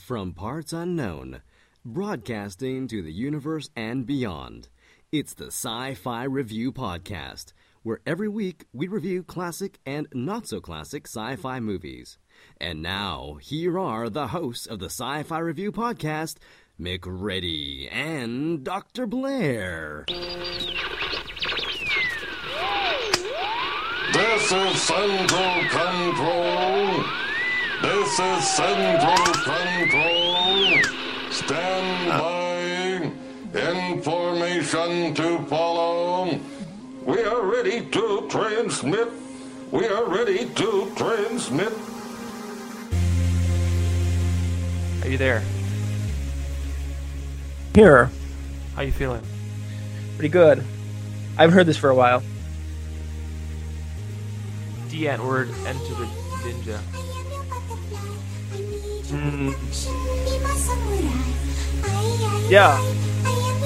From parts unknown, broadcasting to the universe and beyond, it's the Sci Fi Review Podcast, where every week we review classic and not so classic sci fi movies. And now, here are the hosts of the Sci Fi Review Podcast, McReady and Dr. Blair. This is Central Control. This is Central Control. Stand by. Information to follow. We are ready to transmit. We are ready to transmit. Are you there? Here, How you feeling? pretty good. I've heard this for a while. Die Antwoord enter the ninja. Yeah,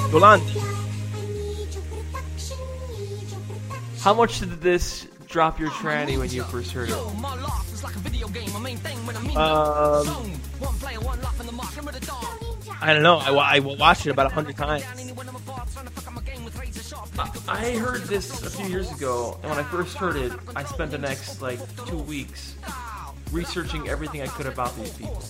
Yolandi. How much did this drop your tranny when you first heard it? Um, I don't know. I, I watched it about a hundred times. I heard this a few years ago, and when I first heard it, I spent the next like two weeks researching everything I could about these people.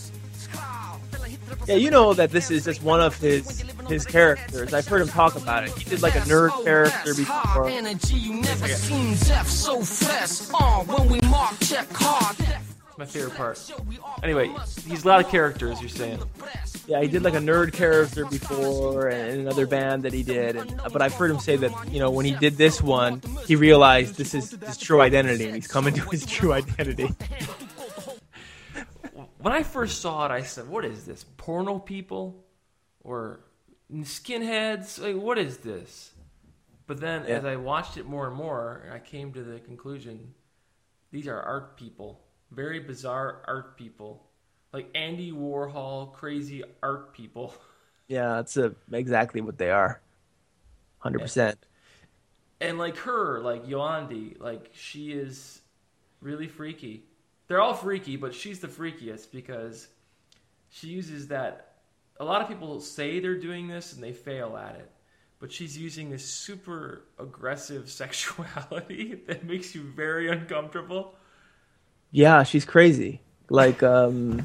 Yeah, you know that this is just one of his his characters. I've heard him talk about it. He did like a nerd character before. Energy, you never seen death so fresh. When we mark, check hard. It's my favorite part. Anyway, he's a lot of characters. You're saying? Yeah, he did like a nerd character before, and another band that he did. And, but I've heard him say that you know when he did this one, he realized this is his true identity, and he's coming to his true identity. When I first saw it, I said, "What is this? Porno people or skinheads? Like, what is this?" But then, Yeah. as I watched it more and more, I came to the conclusion: these are art people, very bizarre art people, like Andy Warhol, crazy art people. Yeah, that's uh exactly what they are. Hundred percent. and like her, like Yolandi, like she is really freaky. They're all freaky, but she's the freakiest because she uses that. A lot of people say they're doing this and they fail at it, but she's using this super aggressive sexuality that makes you very uncomfortable. Yeah, she's crazy. Like, um,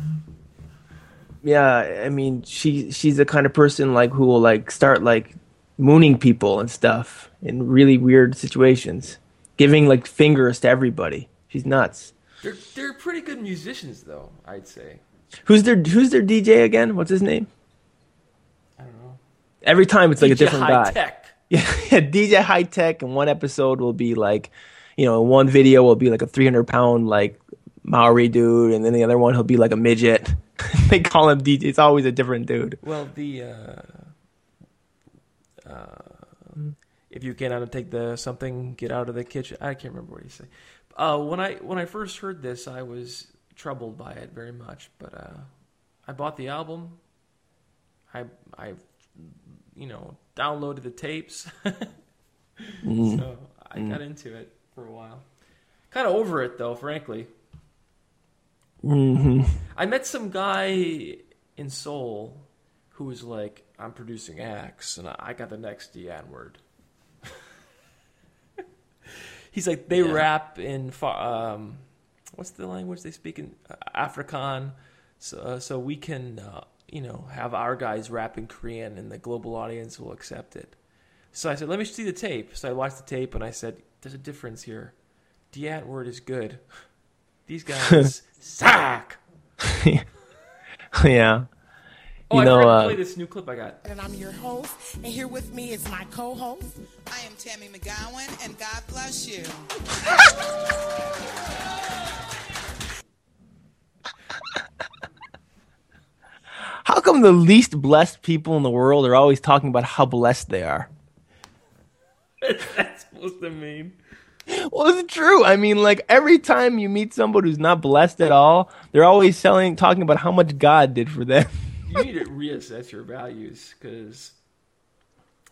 yeah, I mean, she she's the kind of person like who will like start like mooning people and stuff in really weird situations, giving like fingers to everybody. She's nuts. They're they're pretty good musicians, though. I'd say. Who's their Who's their DJ again? What's his name? I don't know. Every time it's like a different high guy. tech. Yeah, DJ Hi-Tek, and one episode will be like, you know, one video will be like a 300 pound like Maori dude, and then the other one he'll be like a midget. they call him DJ. It's always a different dude. Well, the uh, uh, if you can undertake the something, get out of the kitchen. I can't remember what he said. Uh, when I when I first heard this, I was troubled by it very much. But uh, I bought the album. I I you know downloaded the tapes, so I got into it for a while. Kind of over it though, frankly. hmm I met some guy in Seoul who was like, "I'm producing acts, and I got the next Die Antwoord." He's like, they Yeah. rap in um, what's the language they speak in Afrikaan, so uh, so we can uh, you know have our guys rap in Korean, and the global audience will accept it. So I said, let me see the tape. So I watched the tape, and I said, there's a difference here. Die Antwoord is good. These guys suck. yeah. Oh, You I know, forgot uh, to play this new clip I got. and I'm your host. And here with me is my co-host. I am Tammy McGowan, and God bless you. How come the least blessed people in the world are always talking about how blessed they are? That's supposed to mean. Well, it's true. I mean, like every time you meet somebody who's not blessed at all, they're always selling, talking about how much God did for them. You need to reassess your values because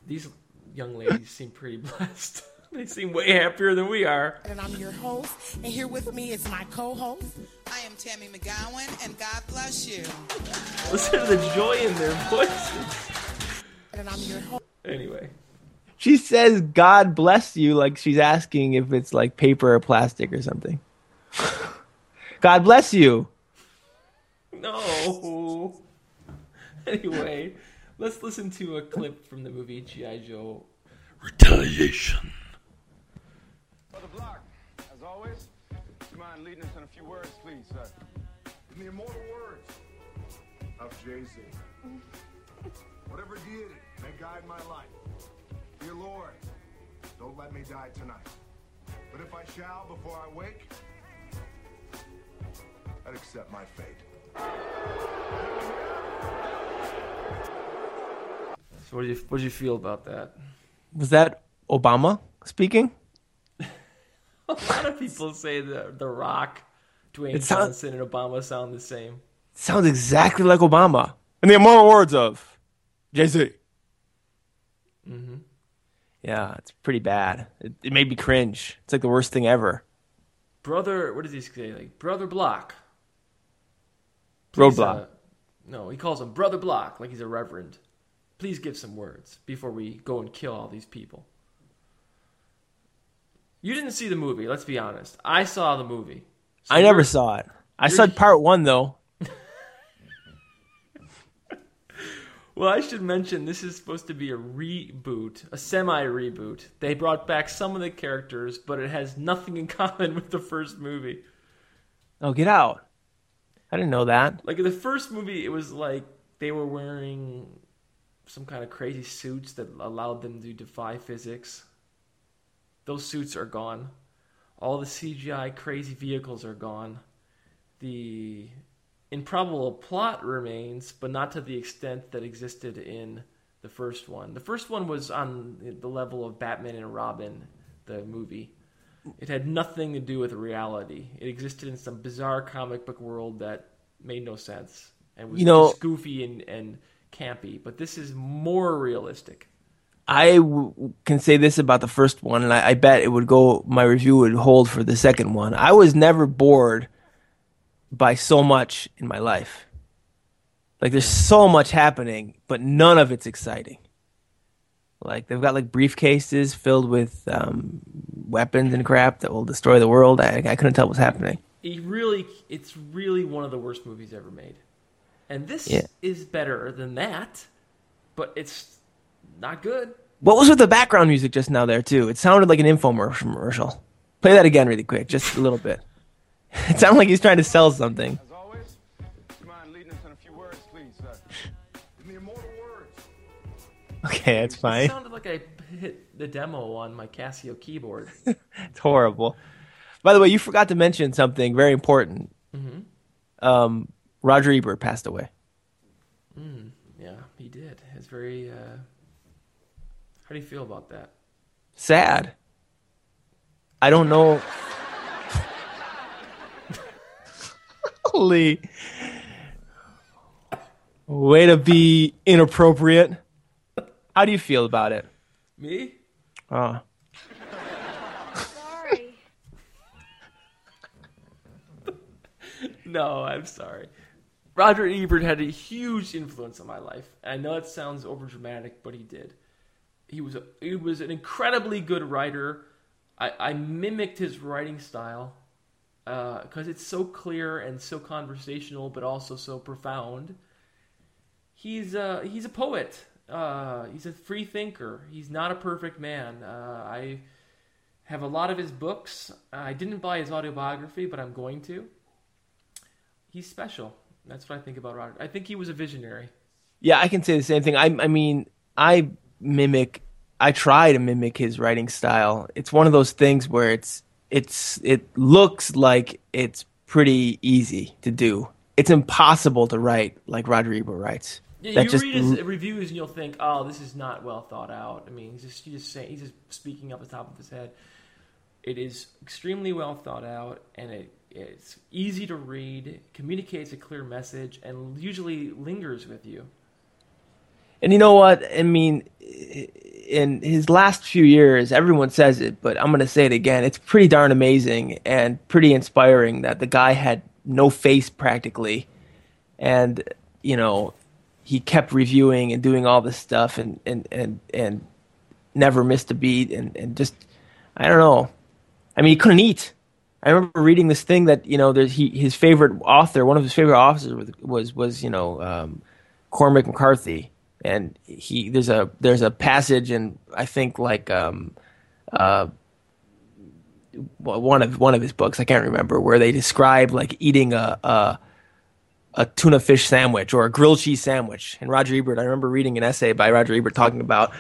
these young ladies seem pretty blessed. They seem way happier than we are. And I'm your host. And here with me is my co-host. I am Tammy McGowan, and God bless you. Listen to the joy in their voices. And I'm your host. Anyway, She says, God bless you, like she's asking if it's like paper or plastic or something. God bless you. no. Anyway, let's listen to a clip from the movie G.I. Joe Retaliation. Brother Block, as always, do you mind leading us in a few words, please, sir? In the immortal words of Jay Z. Whatever deity may guide my life, dear Lord, don't let me die tonight. But if I shall before I wake, I'd accept my fate. So what do you what do you feel about that? Was that Obama speaking? A lot of people say the The Rock, Dwayne It sound- Johnson, and Obama sound the same. Sounds exactly like Obama. In the immortal words of Jay Z. Mm-hmm. Yeah, it's pretty bad. It, it made me cringe. It's like the worst thing ever. Brother, what does he say? Like Brother Block. Please, Roadblock. uh, no, he calls him Brother Block, like he's a reverend. Please give some words before we go and kill all these people. You didn't see the movie. Let's be honest. I saw the movie. So I never saw it. I saw part one though. Well, I should mention this is supposed to be a reboot, a semi reboot. They brought back some of the characters, but it has nothing in common with the first movie. Oh, get out! I didn't know that. Like in the first movie, it was like they were wearing some kind of crazy suits that allowed them to defy physics. Those suits are gone. All the CGI crazy vehicles are gone. The improbable plot remains, but not to the extent that existed in the first one. The first one was on the level of Batman and Robin, the movie. It had nothing to do with reality. It existed in some bizarre comic book world that made no sense and was You know- just goofy and, and campy. But this is more realistic. I w- can say this about the first one, and I, I bet it would go. My review would hold for the second one. I was never bored by so much in my life. Like there's so much happening, but none of it's exciting. Like they've got like briefcases filled with um, weapons and crap that will destroy the world. I, I couldn't tell what's happening. It really, it's really one of the worst movies ever made. And this Yeah. is better than that, but it's not good. What was with the background music just now there too? It sounded like an infomercial. Play that again really quick, just a little bit. It sounded like he's trying to sell something. As always, do you mind leading us in a few words, please, sir? In the immortal words Okay, that's fine. It fine. sounded like I hit the demo on my Casio keyboard. It's horrible. By the way, you forgot to mention something very important. Um, Roger Ebert passed away. yeah, he did. It's very. Uh... How do you feel about that? Sad. I don't know. Holy. Way to be inappropriate. How do you feel about it? Me? Oh. Sorry. No, I'm sorry. Roger Ebert had a huge influence on my life. I know it sounds overdramatic, but he did. He was a, he was an incredibly good writer. I, I mimicked his writing style because it's so clear and so conversational, but also so profound. He's a, he's a poet. Uh, he's a free thinker. He's not a perfect man. Uh, I have a lot of his books. I didn't buy his autobiography, but I'm going to he's special. That's what I think about Roger. I think he was a visionary. Yeah, I can say the same thing. I, I mean, I mimic, I try to mimic his writing style. It's one of those things where it's, it's, it looks like it's pretty easy to do. It's impossible to write like Roger Ebert writes. Yeah, That you just read his reviews and you'll think, "Oh, this is not well thought out." I mean, he's just he's just saying he's just speaking off the top of his head. It is extremely well thought out, and it it's easy to read, communicates a clear message, and usually lingers with you. And you know what? I mean, in his last few years, everyone says it, but I'm going to say it again. It's pretty darn amazing and pretty inspiring that the guy had no face practically. And, you know, he kept reviewing and doing all this stuff and, and, and, and never missed a beat and, and just, I don't know. I mean, he couldn't eat. I remember reading this thing that, you know, there's he, his favorite author, one of his favorite authors was, was, was you know, um, Cormac McCarthy. And he there's a there's a passage in I think like um uh one of one of his books I can't remember where they describe like eating a a, a tuna fish sandwich or a grilled cheese sandwich. And Roger Ebert I remember reading an essay by Roger Ebert talking about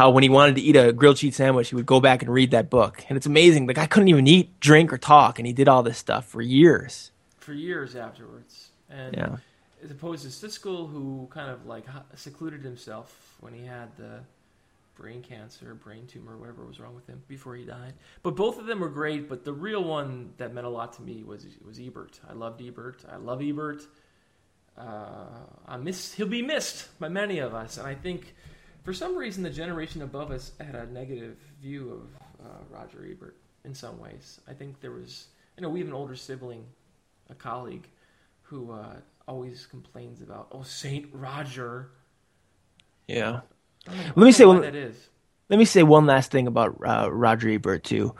how when he wanted to eat a grilled cheese sandwich he would go back and read that book and it's amazing the guy couldn't even eat drink or talk and he did all this stuff for years for years afterwards and yeah as opposed to Siskel, who kind of like secluded himself when he had the brain cancer, brain tumor, whatever was wrong with him before he died. But both of them were great. But the real one that meant a lot to me was was Ebert. I loved Ebert. I love Ebert. Uh, I miss. He'll be missed by many of us, and I think for some reason the generation above us had a negative view of uh, Roger Ebert in some ways. I think there was, you know, we have an older sibling, a colleague, who uh, always complains about oh Saint Roger. Yeah. Let me say one. That is. Let me say one last thing about uh, Roger Ebert too.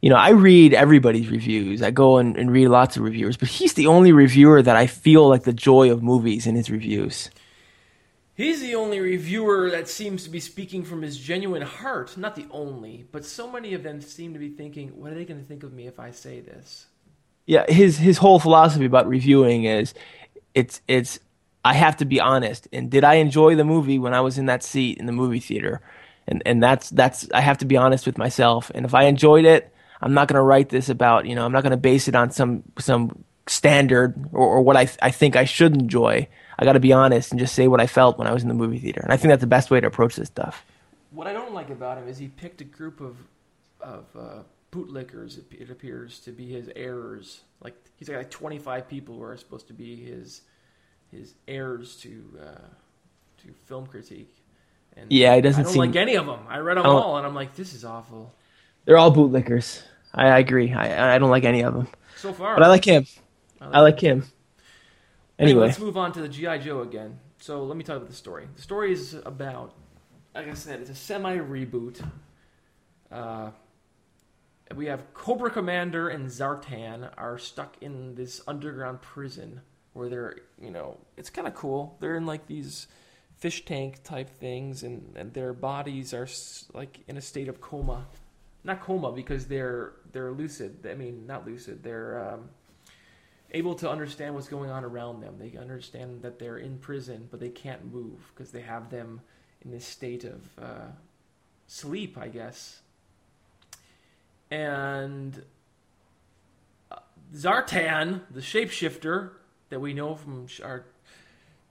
You know, I read everybody's reviews. I go and, and read lots of reviewers, but he's the only reviewer that I feel like the joy of movies in his reviews. He's the only reviewer that seems to be speaking from his genuine heart. Not the only, but so many of them seem to be thinking, what are they going to think of me if I say this? Yeah, his his whole philosophy about reviewing is it's it's I have to be honest. And did I enjoy the movie when I was in that seat in the movie theater? And and that's that's I have to be honest with myself. And if I enjoyed it, I'm not going to write this about you know I'm not going to base it on some some standard or, or what I I think I should enjoy. I got to be honest and just say what I felt when I was in the movie theater. And I think that's the best way to approach this stuff. What I don't like about him is he picked a group of of uh, bootlickers. It appears to be his heirs. Like he's got like 25 people who are supposed to be his his heirs to uh, to film critique. And yeah, it doesn't I don't seem like any of them. I read them all, and I'm like, this is awful. They're all bootlickers. I, I agree. I I don't like any of them. So far, but I like him. I like, I like him. Anyway. let's move on to the GI Joe again. So let me tell you about the story. The story is about, like I said, it's a semi reboot. Uh, we have Cobra Commander and Zartan are stuck in this underground prison where they're, you know, it's kind of cool. They're in like these fish tank type things, and, and their bodies are like in a state of coma. Not coma because they're they're lucid. I mean, not lucid. They're um, able to understand what's going on around them. They understand that they're in prison, but they can't move because they have them in this state of uh, sleep, I guess and uh, Zartan, the shapeshifter that we know from our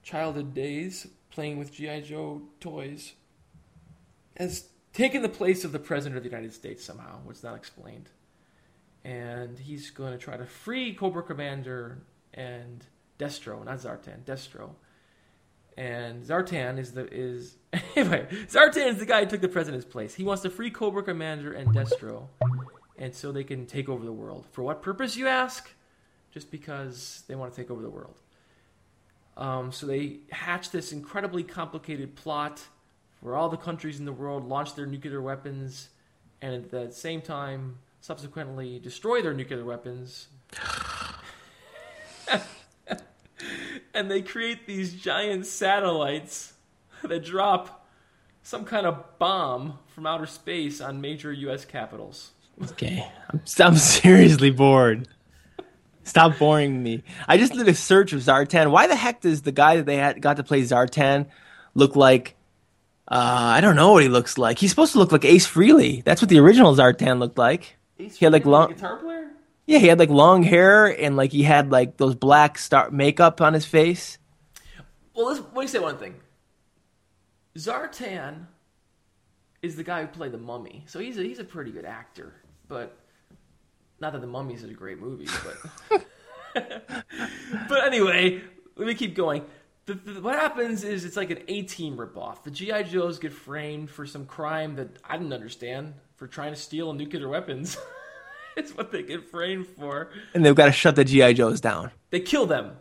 childhood days playing with G.I. Joe toys, has taken the place of the President of the United States somehow, is not explained. And he's going to try to free Cobra Commander and Destro, not Zartan, Destro. And Zartan is the is anyway. Zartan is the guy who took the president's place. He wants to free Cobra Commander and Destro, and so they can take over the world. For what purpose, you ask? Just because they want to take over the world. Um, so they hatch this incredibly complicated plot where all the countries in the world launch their nuclear weapons, and at the same time, subsequently destroy their nuclear weapons. and they create these giant satellites that drop some kind of bomb from outer space on major U.S. capitals. Okay, I'm, I'm seriously bored. Stop boring me. I just did a search of Zartan. Why the heck does the guy that they had got to play Zartan look like? Uh, I don't know what he looks like. He's supposed to look like Ace Frehley. That's what the original Zartan looked like. He had like long guitar player. Yeah, he had like long hair and like he had like those black star makeup on his face. Well, let's, let me say one thing. Zartan is the guy who played the Mummy, so he's a, he's a pretty good actor. But not that the Mummy is a great movie, but but anyway, let me keep going. the, the, what happens is it's like an A Team ripoff. The GI Joes get framed for some crime that I didn't understand for trying to steal nuclear weapons. it's what they get framed for. And they've got to shut the GI Joes down. They kill them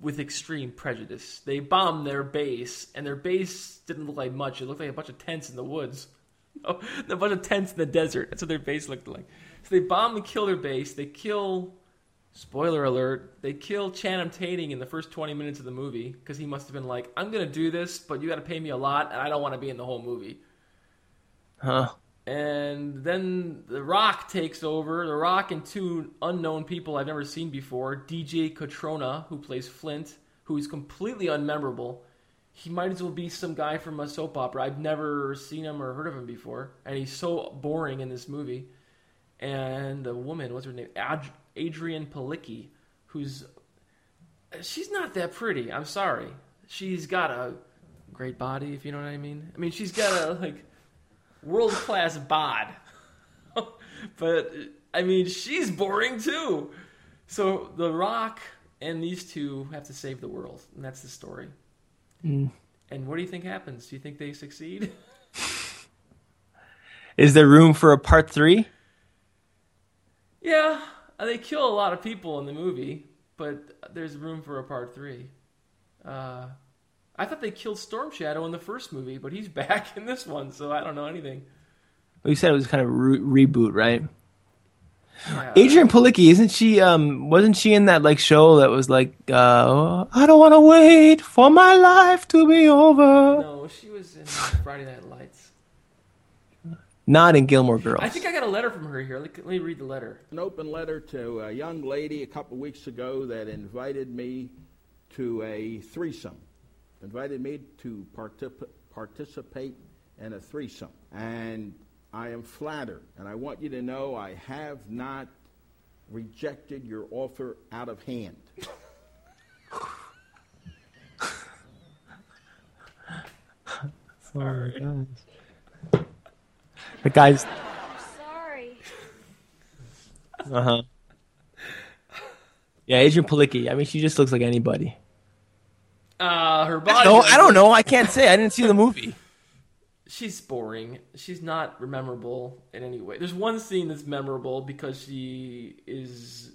with extreme prejudice. They bomb their base, and their base didn't look like much. It looked like a bunch of tents in the woods. Oh, a bunch of tents in the desert. That's what their base looked like. So they bomb and kill their base. They kill. Spoiler alert: They kill Channing Tatum in the first twenty minutes of the movie because he must have been like, "I'm gonna do this, but you got to pay me a lot, and I don't want to be in the whole movie." Huh? And then The Rock takes over. The Rock and two unknown people I've never seen before. DJ Cotrona, who plays Flint, who is completely unmemorable. He might as well be some guy from a soap opera. I've never seen him or heard of him before. And he's so boring in this movie. And the woman, what's her name? Ad- Adrianne Palicki, who's. She's not that pretty. I'm sorry. She's got a great body, if you know what I mean. I mean, she's got a, like world class bod. but I mean, she's boring too. So The Rock and these two have to save the world, and that's the story. Mm. And what do you think happens? Do you think they succeed? Is there room for a part three? yeah, they kill a lot of people in the movie, but there's room for a part three. Uh, I thought they killed Storm Shadow in the first movie, but he's back in this one, so I don't know anything. You said it was kind of a re- reboot, right? Yeah. Adrianne Palicki, isn't she? Um, wasn't she in that like show that was like, uh, I don't want to wait for my life to be over? No, she was in Friday Night Lights. Not in Gilmore Girls. I think I got a letter from her here. Let, let me read the letter. An open letter to a young lady a couple of weeks ago that invited me to a threesome. Invited me to particip- participate in a threesome. And I am flattered. And I want you to know I have not rejected your offer out of hand. Sorry. guys. The guy's. Sorry. Uh huh. Yeah, Adrianne Palicki. I mean, she just looks like anybody. Uh, her body. No, I don't know. I can't say. I didn't see the movie. She's boring. She's not memorable in any way. There's one scene that's memorable because she is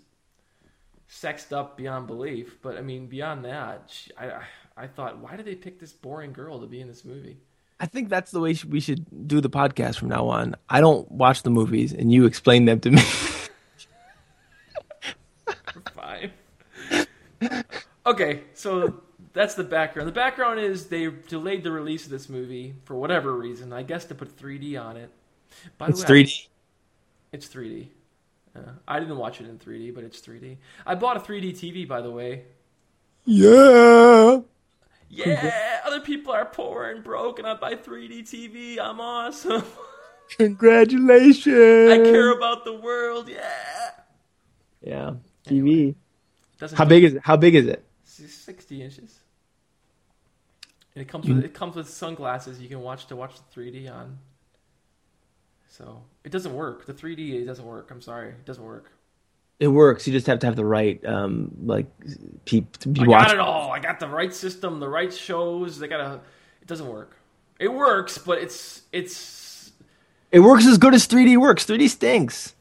sexed up beyond belief. But I mean, beyond that, she, I, I I thought, why did they pick this boring girl to be in this movie? I think that's the way we should do the podcast from now on. I don't watch the movies, and you explain them to me. Fine. okay, so that's the background. The background is they delayed the release of this movie for whatever reason. I guess to put 3D on it. By It's the way, 3D? It's 3D. Uh, I didn't watch it in 3D, but it's 3D. I bought a 3D TV, by the way. yeah. Yeah, other people are poor and broke, and I buy 3D TV. I'm awesome. Congratulations. I care about the world. Yeah. Yeah. TV. Doesn't How big is it? How big is it? It's 60 inches. And it comes You- with it comes with sunglasses you can watch to watch the 3D on. So it doesn't work. The 3D it doesn't work. I'm sorry, it doesn't work. It works. You just have to have the right, um, like, peep to be I watching. got it all. I got the right system, the right shows. They gotta. It doesn't work. It works, but it's it's It works as good as 3D works. 3D stinks.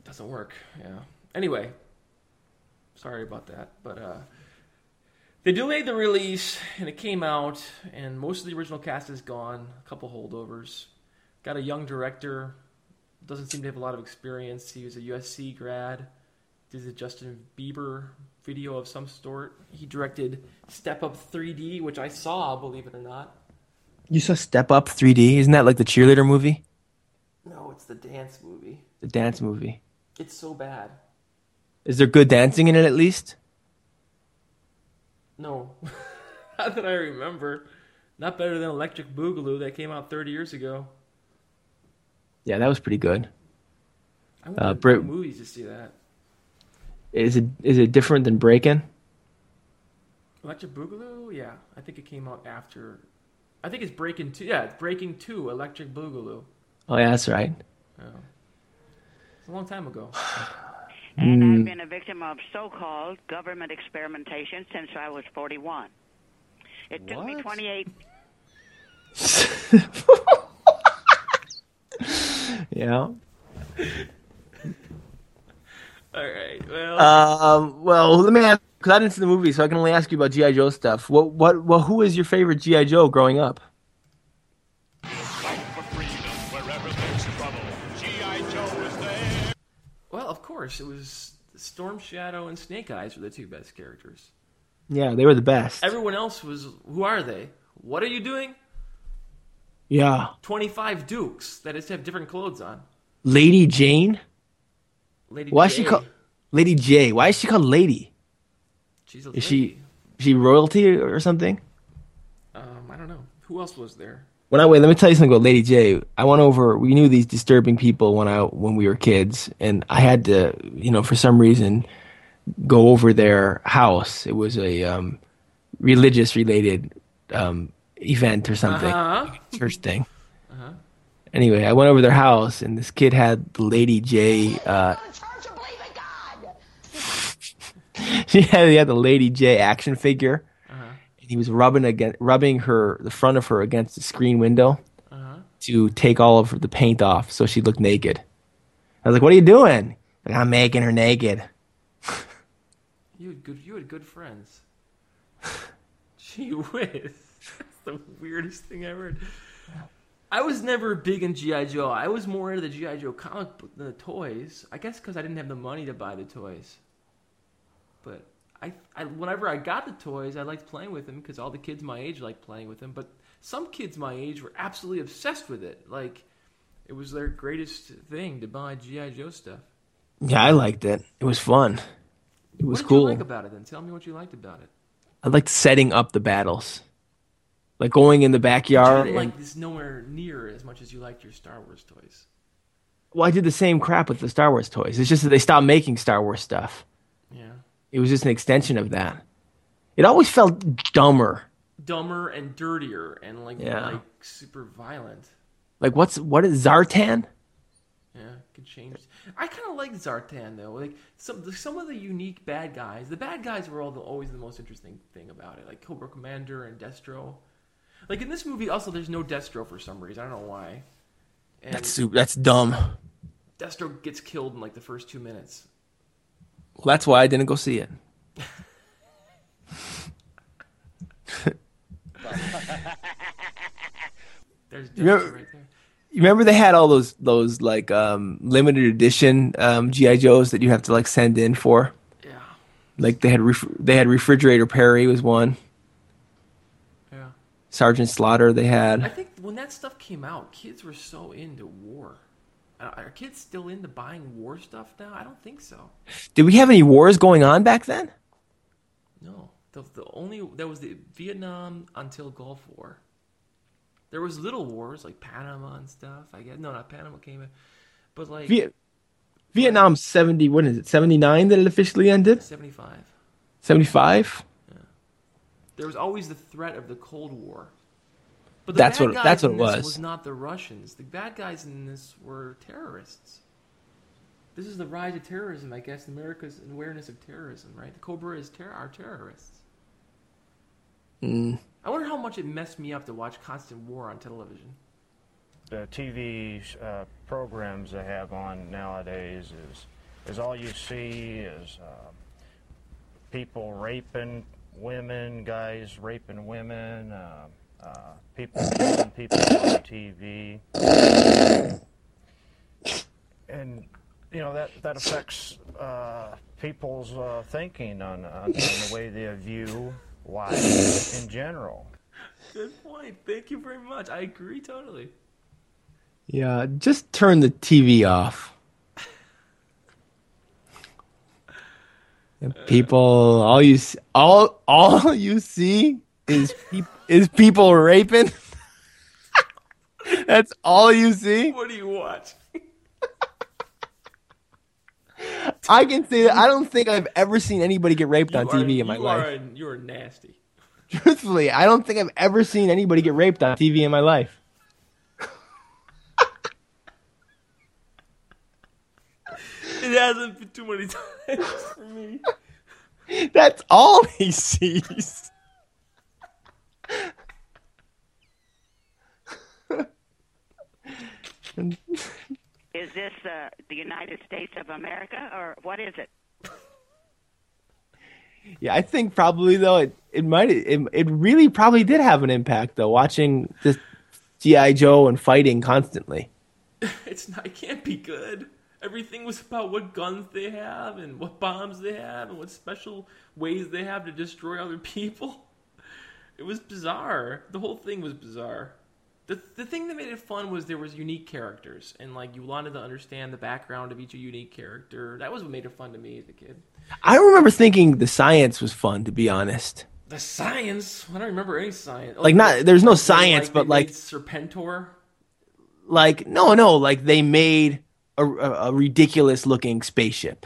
it doesn't work. Yeah. Anyway, sorry about that, but uh, they delayed the release, and it came out, and most of the original cast is gone. A couple holdovers. Got a young director. Doesn't seem to have a lot of experience. He was a USC grad. Did a Justin Bieber video of some sort. He directed Step Up 3D, which I saw, believe it or not. You saw Step Up 3D? Isn't that like the cheerleader movie? No, it's the dance movie. The dance movie. It's so bad. Is there good dancing in it at least? No, not that I remember. Not better than Electric Boogaloo that came out 30 years ago. Yeah, that was pretty good. I went Uh, to Brit- movies to see that. Is it is it different than Breaking? Electric Boogaloo? Yeah, I think it came out after. I think it's Breaking Two. Yeah, it's Breaking Two. Electric Boogaloo. Oh yeah, that's right. Yeah. It's a long time ago. And Mm. I've been a victim of so-called government experimentation since I was 41. It took me 28. Yeah. All right. Well, Um. Well, let me ask because I didn't see the movie, so I can only ask you about GI Joe stuff. What? What? Well, who is your favorite GI Joe growing up? Course, it was Storm Shadow and Snake Eyes were the two best characters. Yeah, they were the best. Everyone else was, who are they? What are you doing? Yeah. 25 dukes that just have different clothes on. Lady Jane. Lady Why is she called Lady Jaye? Why is she called Lady? She's a Is she is she royalty or something? Um, I don't know. Who else was there? When I wait, let me tell you something about Lady Jaye. I went over. We knew these disturbing people when I when we were kids, and I had to, you know, for some reason, go over their house. It was a um, religious related um, event or something, Uh-huh. church thing. Uh-huh. Anyway, I went over their house, and this kid had the Lady Jaye. Uh, he had he had the Lady Jaye action figure. He was rubbing against rubbing her the front of her against the screen window Uh-huh. to take all of the paint off so she looked naked. I was like, "What are you doing?" Like, I'm making her naked. You had good. You had good friends. Gee whiz, that's the weirdest thing I heard. I was never big in GI Joe. I was more into the GI Joe comic book than the toys. I guess because I didn't have the money to buy the toys. But I, I, whenever I got the toys, I liked playing with them because all the kids my age liked playing with them. But some kids my age were absolutely obsessed with it. Like it was their greatest thing to buy GI Joe stuff. Yeah, I liked it. It was fun. It was what did cool. you like about it? Then tell me what you liked about it. I liked setting up the battles, like going in the backyard. And- like this nowhere near as much as you liked your Star Wars toys. well, I did the same crap with the Star Wars toys. It's just that they stopped making Star Wars stuff. Yeah. It was just an extension of that. It always felt dumber. Dumber and dirtier and like Yeah. like super violent. Like what's what is Zartan? Yeah, could change. I kind of like Zartan though. Like some some of the unique bad guys. The bad guys were all the, always the most interesting thing about it. Like Cobra Commander and Destro. Like in this movie, also there's no Destro for some reason. I don't know why. And That's super, that's dumb. Destro gets killed in like the first two minutes. Well, that's why I didn't go see it. There's You remember, right there. you remember they had all those those like um, limited edition um, GI Joes that you have to like send in for. Yeah. Like they had ref- they had refrigerator Perry was one. Yeah. Sergeant Slaughter they had. I think when that stuff came out, kids were so into war. Are kids still into buying war stuff now? I don't think so. Did we have any wars going on back then? No, the, the only there was the Vietnam until Gulf War. There was little wars like Panama and stuff. I guess no, not Panama came in, but like Viet- Vietnam seventy. What is it? Seventy nine that it officially ended. seventy five. Seventy five. Yeah. There was always the threat of the Cold War. But That's what- guys that's what it was. was not the Russians. The bad guys in this were terrorists. This is the rise of terrorism, I guess. America's awareness of terrorism, right? The Cobra is ter- are terrorists. Mm. I wonder how much it messed me up to watch constant war on television. the TV uh, programs they have on nowadays is is all you see is uh, people raping women, guys raping women, uh, uh, people killing people on TV, and you know that that affects uh, people's uh, thinking on, on, on the way they view life in general. Good point. Thank you very much. I agree totally. Yeah, just turn the TV off. People, all you s- all all you see is peop is people raping. That's all you see. What do you watch? I can say that I don't think I've ever seen anybody get raped on TV are- in my you life. Are, you are nasty. Truthfully, I don't think I've ever seen anybody get raped on TV in my life. It hasn't been too many times for me. That's all he sees. Is this uh, the United States of America, or what is it? Yeah, I think probably though it it might it, it really probably did have an impact though watching this GI Joe and fighting constantly. It's not. It can't be good. Everything was about what guns they have and what bombs they have and what special ways they have to destroy other people. It was bizarre. The whole thing was bizarre. The the thing that made it fun was there was unique characters and like you wanted to understand the background of each unique character. That was what made it fun to me as a kid. I remember thinking the science was fun to be honest. The science. I don't remember any science. Like, not- there's no science, they but, like- Serpentor. Like no no like they made a, a, a ridiculous looking spaceship.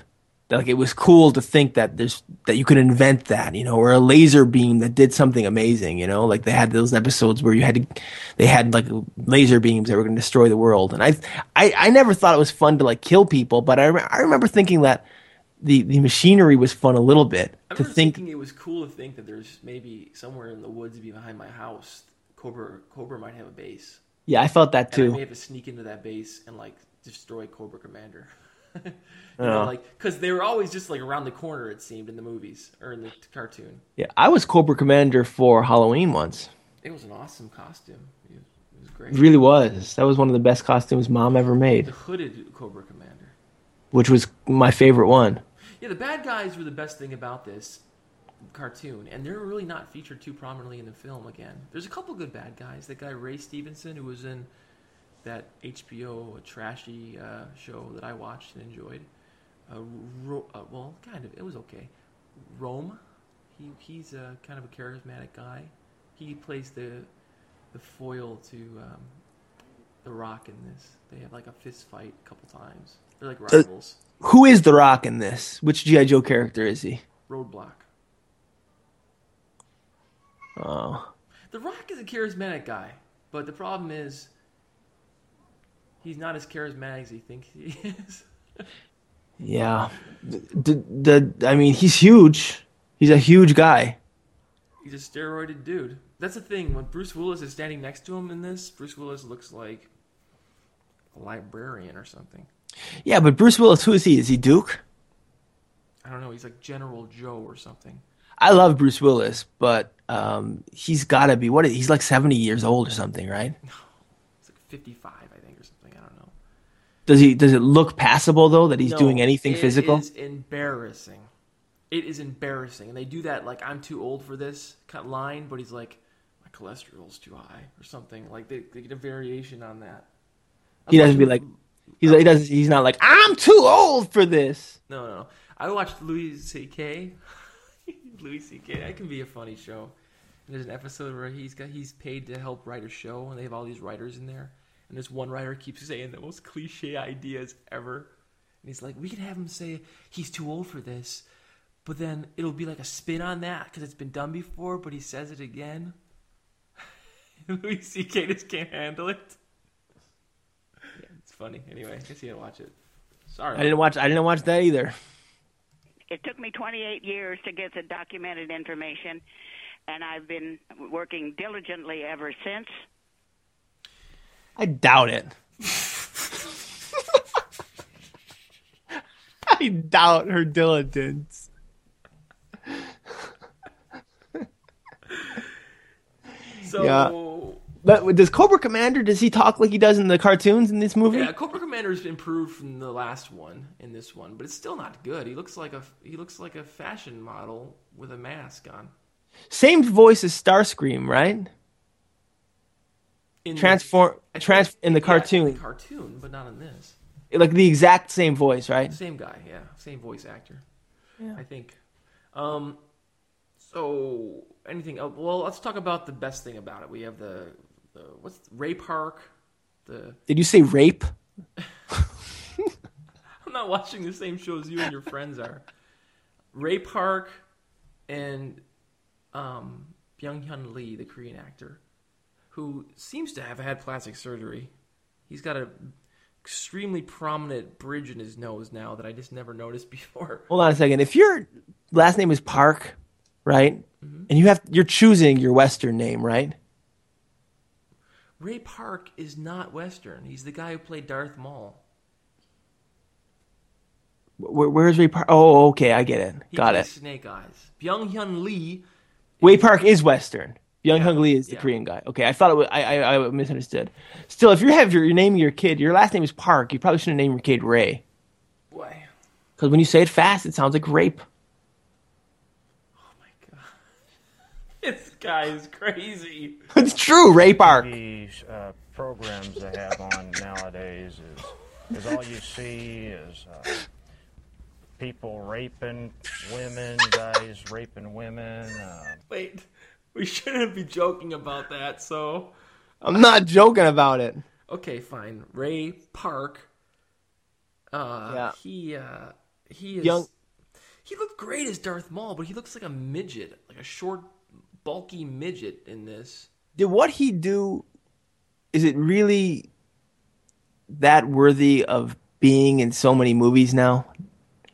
Like it was cool to think that there's that you could invent that, you know, or a laser beam that did something amazing, you know, like they had those episodes where you had to, they had like laser beams that were going to destroy the world, and I, I, I never thought it was fun to like kill people, but I, I remember thinking that the the machinery was fun a little bit I to think. thinking it was cool to think that there's maybe somewhere in the woods behind my house, Cobra Cobra might have a base. Yeah, I felt that And I too. may have to sneak into that base and like destroy Cobra Commander. you Yeah. know, like because they were always just like around the corner. It seemed in the movies or in the cartoon. Yeah, I was Cobra Commander for Halloween once. It was an awesome costume. It it was great. It really was. That was one of the best costumes mom ever made, The hooded Cobra Commander. which was my favorite one. Yeah, the bad guys were the best thing about this cartoon, and they're really not featured too prominently in the film. Again, there's a couple good bad guys. That guy Ray Stevenson, who was in that HBO trashy uh, show that I watched and enjoyed. Uh, Ro- uh, well, kind of. It was okay. Rome. He he's a kind of a charismatic guy. He plays the the foil to um, the Rock in this. They have like a fist fight a couple times. They're like rivals. who is The Rock in this? Which GI Joe character is he? Roadblock. Oh, The Rock is a charismatic guy, but the problem is he's not as charismatic as he thinks he is. yeah. The, the, the I mean, he's huge. He's a huge guy. he's a steroided dude. That's the thing. When Bruce Willis is standing next to him in this, Bruce Willis looks like a librarian or something. Yeah, but Bruce Willis, who is he? Is he Duke? I don't know. He's like General Joe or something. I love Bruce Willis, but um, he's got to be what? He's like seventy years old or something, right? No, He's like 55, I think, or something. I don't know. Does he? Does it look passable though that he's No, doing anything physical? It is embarrassing. It is embarrassing, and they do that like "I'm too old for this" cut line, but he's like, "My cholesterol's too high" or something. Like they, they get a variation on that. He doesn't be like, he's he doesn't. He's not like I'm too old for this. No, no, no. I watched Louis C.K. Louis C.K. That can be a funny show. And there's an episode where he's got he's paid to help write a show, and they have all these writers in there. And this one writer keeps saying the most cliche ideas ever. And he's like, we could have him say he's too old for this, but then it'll be like a spin on that because it's been done before. But he says it again. And Louis C.K. just can't handle it. Yeah, it's funny. Anyway, I guess you didn't watch it. Sorry, I didn't watch. I didn't watch that either. It took me 28 years to get the documented information, and I've been working diligently ever since. I doubt it. I doubt her diligence. So Yeah. But does Cobra Commander? Does he talk like he does in the cartoons in this movie? Yeah, Cobra Commander's improved from the last one in this one, but it's still not good. He looks like a he looks like a fashion model with a mask on. Same voice as Starscream, right? In the- Transform, I think- trans in the yeah, cartoon, in the cartoon, but not in this. like the exact same voice, right? Same guy, yeah, same voice actor. Yeah. I think. Um, so anything? else? Well, let's talk about the best thing about it. We have the, the what's Ray Park. The Did you say rape? I'm not watching the same show as you and your friends are. Ray Park and um, Byung Hun Lee, the Korean actor, who seems to have had plastic surgery. He's got a extremely prominent bridge in his nose now that I just never noticed before. Hold on a second. If your last name is Park, right, Mm-hmm. and you have you're choosing your Western name, right? Ray Park is not Western. He's the guy who played Darth Maul. Where, where's Ray Park? Oh, okay, I get it. He Got it. Snake Eyes. Byung Hun Lee. Wei Park is Western. Young Yeah, Hung Lee is the yeah. Korean guy. Okay, I thought it was. I, I I misunderstood. Still, if you have your, your of your kid, your last name is Park. You probably shouldn't name your kid Ray. Why? Because when you say it fast, it sounds like rape. Oh my god, this guy is crazy. It's true, Ray Park. These uh, programs they have on nowadays is, is all you see is uh, people raping women, guys raping women. Uh, Wait, we shouldn't be joking about that. So, I'm not joking about it. okay, fine. Ray Park. Uh, Yeah. He uh, he is. Young- He looked great as Darth Maul, but he looks like a midget, like a short, bulky midget in this. Did what he do? Is it really that worthy of being in so many movies now?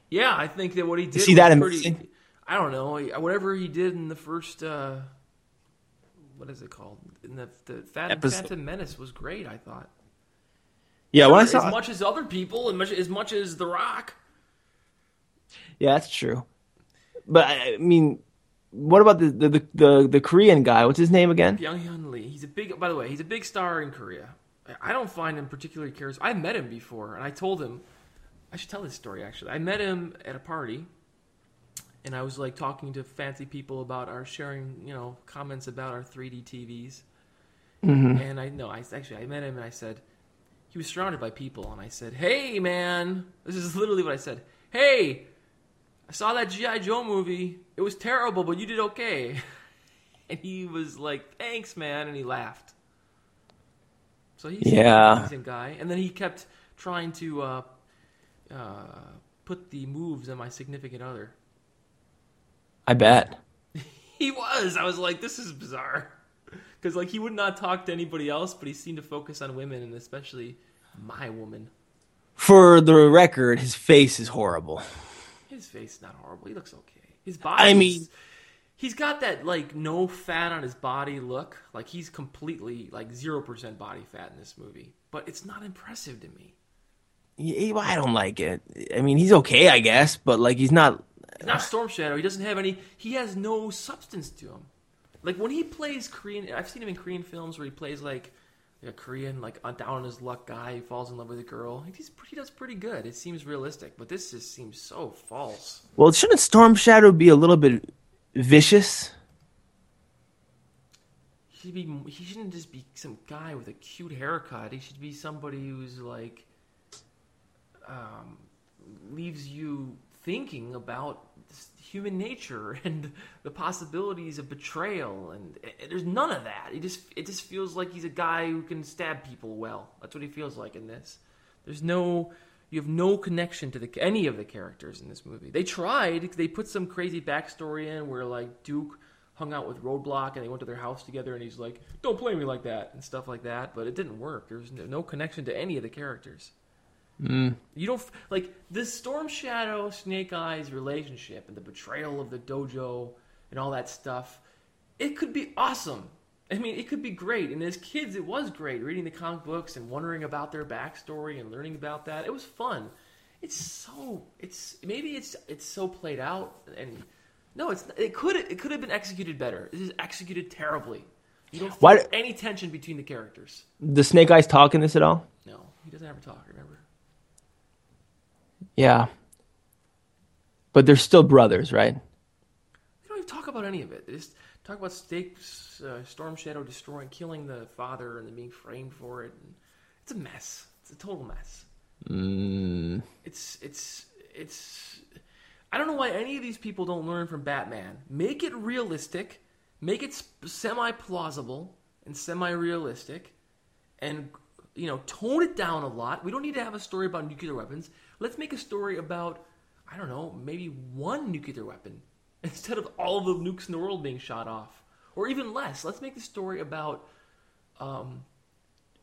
Yeah, I think that what he did see was that pretty. amazing? I don't know. Whatever he did in the first, uh, what is it called? In the the Phantom, Episode. Phantom Menace was great. I thought. Yeah, when I saw as much as other people, and much as much as The Rock. Yeah, that's true. But I mean, what about the the the, the, the Korean guy? What's his name again? Byung Hun Lee. He's a big. By the way, he's a big star in Korea. I- I don't find him particularly charismatic. I met him before, and I told him. I should tell this story actually. I met him at a party, and I was like talking to fancy people about our sharing, you know, comments about our 3D TVs. Mhm. And I know I actually I met him and I said he was surrounded by people, and I said, "Hey, man, this is literally what I said. Hey, I saw that GI Joe movie. It was terrible, but you did okay." And he was like, "Thanks, man," and he laughed. So he's Yeah. a decent guy. And then he kept trying to uh, uh, put the moves on my significant other. I bet. He was. I was like, this is bizarre. Because like he would not talk to anybody else, but he seemed to focus on women and especially my woman. For the record, his face is horrible. His face is not horrible. He looks okay. His body. I mean- he's got that like no fat on his body look. Like he's completely like zero percent body fat in this movie, but it's not impressive to me. He- I don't like it. I mean, he's okay, I guess, but like he's not. He's not Storm Shadow. He doesn't have any. He has no substance to him. Like when he plays Korean, I've seen him in Korean films where he plays like a Korean, like a down on his luck guy who falls in love with a girl. He's, he does pretty good. It seems realistic, but this just seems so false. Well, shouldn't Storm Shadow be a little bit vicious? He should be. He shouldn't just be some guy with a cute haircut. He should be somebody who's like, um, leaves you thinking about human nature and the possibilities of betrayal. And there's none of that. He just. It just feels like he's a guy who can stab people well. That's what he feels like in this. There's no. You have no connection to the any of the characters in this movie. They tried. They put some crazy backstory in where like Duke hung out with Roadblock and they went to their house together and he's like, "Don't play me like that" and stuff like that. But it didn't work. There's no connection to any of the characters. Mm. You don't like this Storm Shadow Snake Eyes relationship and the betrayal of the dojo and all that stuff. It could be awesome. I mean, it could be great. And as kids, it was great reading the comic books and wondering about their backstory and learning about that. It was fun. It's so it's maybe it's it's so played out and no, it's it could it could have been executed better. It is executed terribly. You don't feel Why- any tension between the characters. Does Snake Eyes talk in this at all? No, he doesn't ever talk. Remember? Yeah. But they're still brothers, right? They don't even talk about any of it. They just talk about Stakes, uh, Storm Shadow destroying, killing the father, and then being framed for it. And it's a mess. It's a total mess. Mm. It's it's it's. I don't know why any of these people don't learn from Batman. Make it realistic, make it semi plausible and semi realistic, and you know tone it down a lot. We don't need to have a story about nuclear weapons. Let's make a story about I don't know maybe one nuclear weapon instead of all the nukes in the world being shot off, or even less. Let's make the story about um,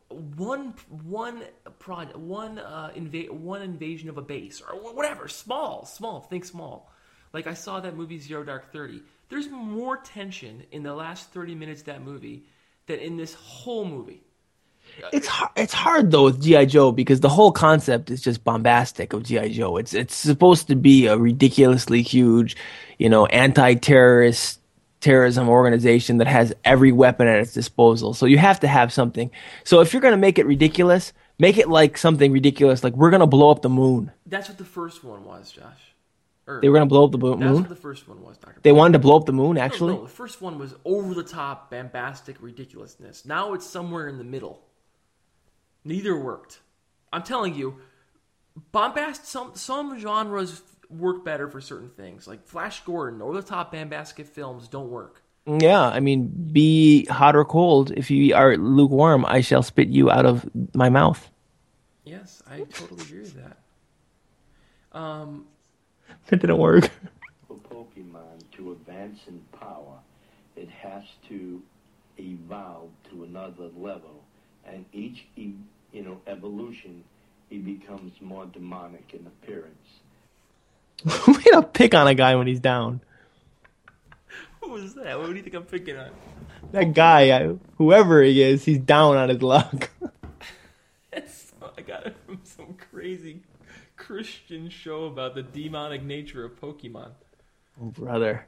one one prod one uh, inva- one invasion of a base or whatever small small think small. Like i saw that movie zero dark 30 there's more tension in the last 30 minutes of that movie than in this whole movie It's hard, it's hard though with GI Joe because the whole concept is just bombastic of GI Joe. It's it's supposed to be a ridiculously huge, you know, anti-terrorist terrorism organization that has every weapon at its disposal. So you have to have something. So if you're going to make it ridiculous, make it like something ridiculous like we're going to blow up the moon. That's what the first one was, Josh. Or- They were going to blow up the bo- That's moon. what the first one was, Doctor. They wanted to blow up the moon No, actually. no, the first one was over the top, bombastic ridiculousness. Now it's somewhere in the middle. Neither worked. I'm telling you, bombast. Some some genres work better for certain things, like Flash Gordon, or the top, bombastic films don't work. Yeah, I mean, be hot or cold. If you are lukewarm, I shall spit you out of my mouth. Yes, I totally agree with that. Um, That didn't work. For Pokemon to advance in power, it has to evolve to another level, and each e- you know evolution, it becomes more demonic in appearance. Way to pick on a guy when he's down. who was that? What do you think I'm picking on? That guy, I- whoever he is, he's down on his luck. I got it from some crazy Christian show about the demonic nature of Pokemon. Oh, brother.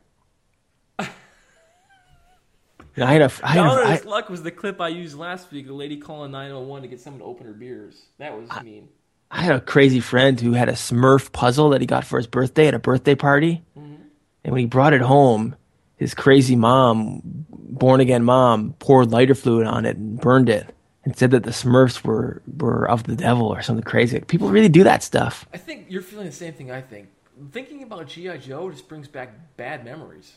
I had a, I had a, I, luck was the clip I used last week. The lady calling nine hundred one to get someone to open her beers. That was mean. I had a crazy friend who had a Smurf puzzle that he got for his birthday at a birthday party. Mm-hmm. And when he brought it home, his crazy mom, born again mom, poured lighter fluid on it and burned it and said that the Smurfs were, were of the devil or something crazy. People really do that stuff. I think you're feeling the same thing I think. Thinking about G.I. Joe just brings back bad memories.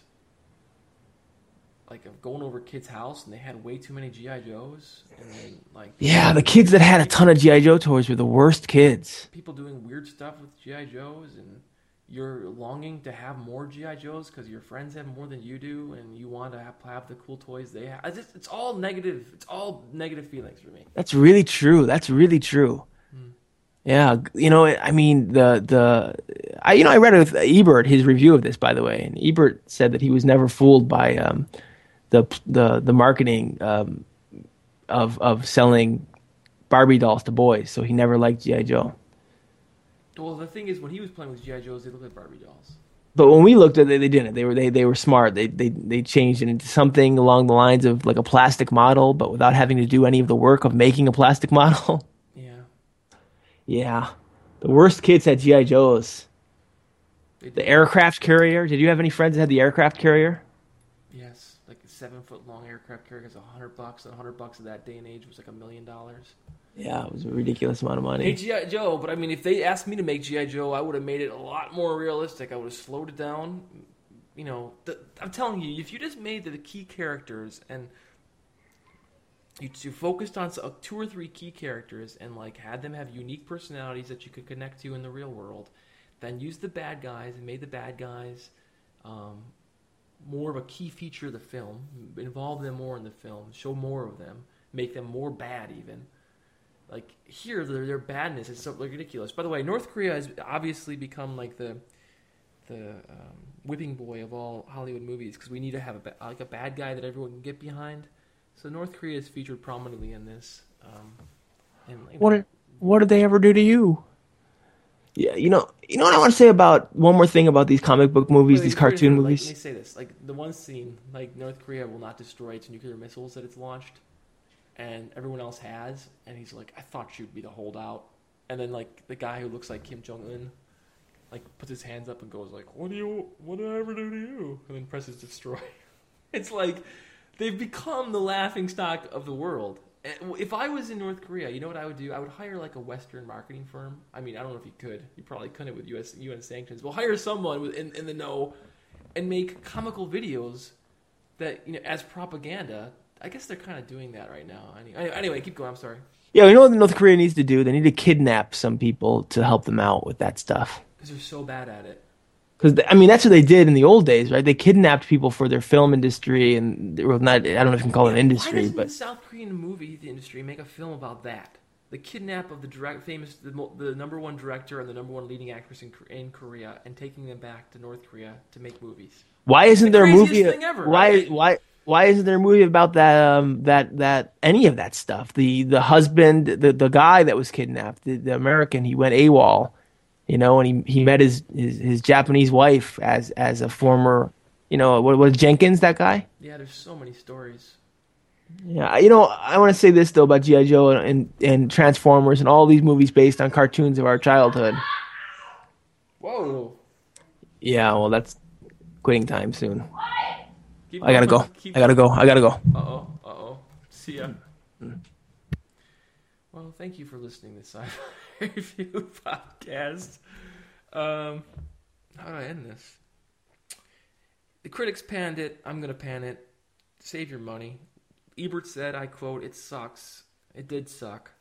Like of going over a kid's house and they had way too many G.I. Joes. And then, like, Yeah, the kids that had a ton of G.I. Joe toys were the worst kids. people doing weird stuff with GI Joes, and you're longing to have more GI Joes because your friends have more than you do, and you want to have, have the cool toys they have. It's, just, it's all negative. It's all negative feelings for me. That's really true. That's really true. Yeah, you know, I mean, the the I you know I read with Ebert his review of this by the way, and Ebert said that he was never fooled by um, the the the marketing um, of of selling Barbie dolls to boys, so he never liked GI Joe. Well, the thing is, when he was playing with GI Joes, they looked like Barbie dolls. But when we looked at it, they didn't. They were they, they were smart. They they they changed it into something along the lines of like a plastic model, but without having to do any of the work of making a plastic model. Yeah. Yeah. The worst kids had GI Joes. The aircraft carrier. Did you have any friends that had the aircraft carrier? Yes, seven foot long aircraft carrier is a hundred bucks, and a hundred bucks of that day and age was like a million dollars. Yeah, it was a ridiculous amount of Hey money. GI Joe, but I mean, if they asked me to make GI Joe, I would have made it a lot more realistic. I would have slowed it down. You know, the, I'm telling you, if you just made the key characters and you, you focused on uh, two or three key characters and like had them have unique personalities that you could connect to in the real world, then use the bad guys and made the bad guys um, more of a key feature of the film, involve them more in the film, show more of them, make them more bad even. Like here their, their badness is so ridiculous. By the way north korea has obviously become like the the um, whipping boy of all hollywood movies because we need to have a like a bad guy that everyone can get behind. So north korea is featured prominently in this um, and What did, what did they ever do to you? Yeah, you know, you know what I want to say about one more thing about these comic book movies, Wait, these cartoon like, movies. let me say this: like the one scene, like North Korea will not destroy its nuclear missiles that it's launched, and everyone else has, and he's like, "I thought you'd be the holdout," and then like the guy who looks like Kim Jong Un, like puts his hands up and goes like, "What do you? What did I ever do to you?" And then presses destroy. it's like they've become the laughing stock of the world. Eh, and If I was in North Korea, you know what I would do? I would hire like a Western marketing firm. I mean, I don't know if you could. You probably couldn't with U.S. UN sanctions. Well, hire someone with, in, in the know and make comical videos that you know as propaganda. I guess they're kind of doing that right now. Any- Anyway, keep going. I'm sorry. Yeah, you know what North Korea needs to do? They need to kidnap some people to help them out with that stuff. Because they're so bad at it. Because I mean, that's what they did in the old days, right? They kidnapped people for their film industry, and well, not I don't know if you can call it Why industry, but South Movie industry make a film about that? The kidnap of the direct, famous, the, the number one director and the number one leading actress in, in Korea, and taking them back to North Korea to make movies. why isn't The there a movie? ever, why right? why why isn't there a movie about that um, that that any of that stuff? The the husband, the the guy that was kidnapped, the, the American, he went AWOL, you know, and he he met his, his his Japanese wife as as a former, you know, what was Jenkins that guy? Yeah, there's so many stories. Yeah, you know, I want to say this though about GI Joe and, and and Transformers and all these movies based on cartoons of our childhood. Whoa. Yeah, well, that's quitting time soon. Keep I gotta go. I gotta go. I gotta go. Uh oh. Uh oh. See ya. Well, thank you for listening to Sci-Fi Review Podcast. Um, how do I end this? The critics panned it. I'm gonna pan it. Save your money. Ebert said, I quote, "It sucks. It did suck.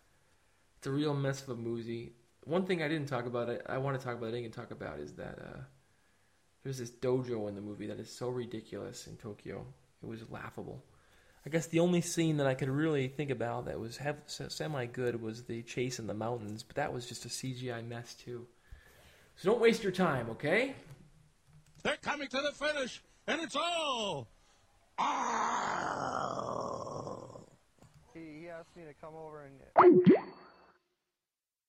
It's a real mess of a movie." One thing I didn't talk about, I, I want to talk about, I didn't talk about, is that uh, there's this dojo in the movie that is so ridiculous in Tokyo. It was laughable. I guess the only scene that I could really think about that was have, semi good was the chase in the mountains, but that was just a CGI mess too. So don't waste your time, okay? They're coming to the finish, and it's all. He, he asked me to come over and.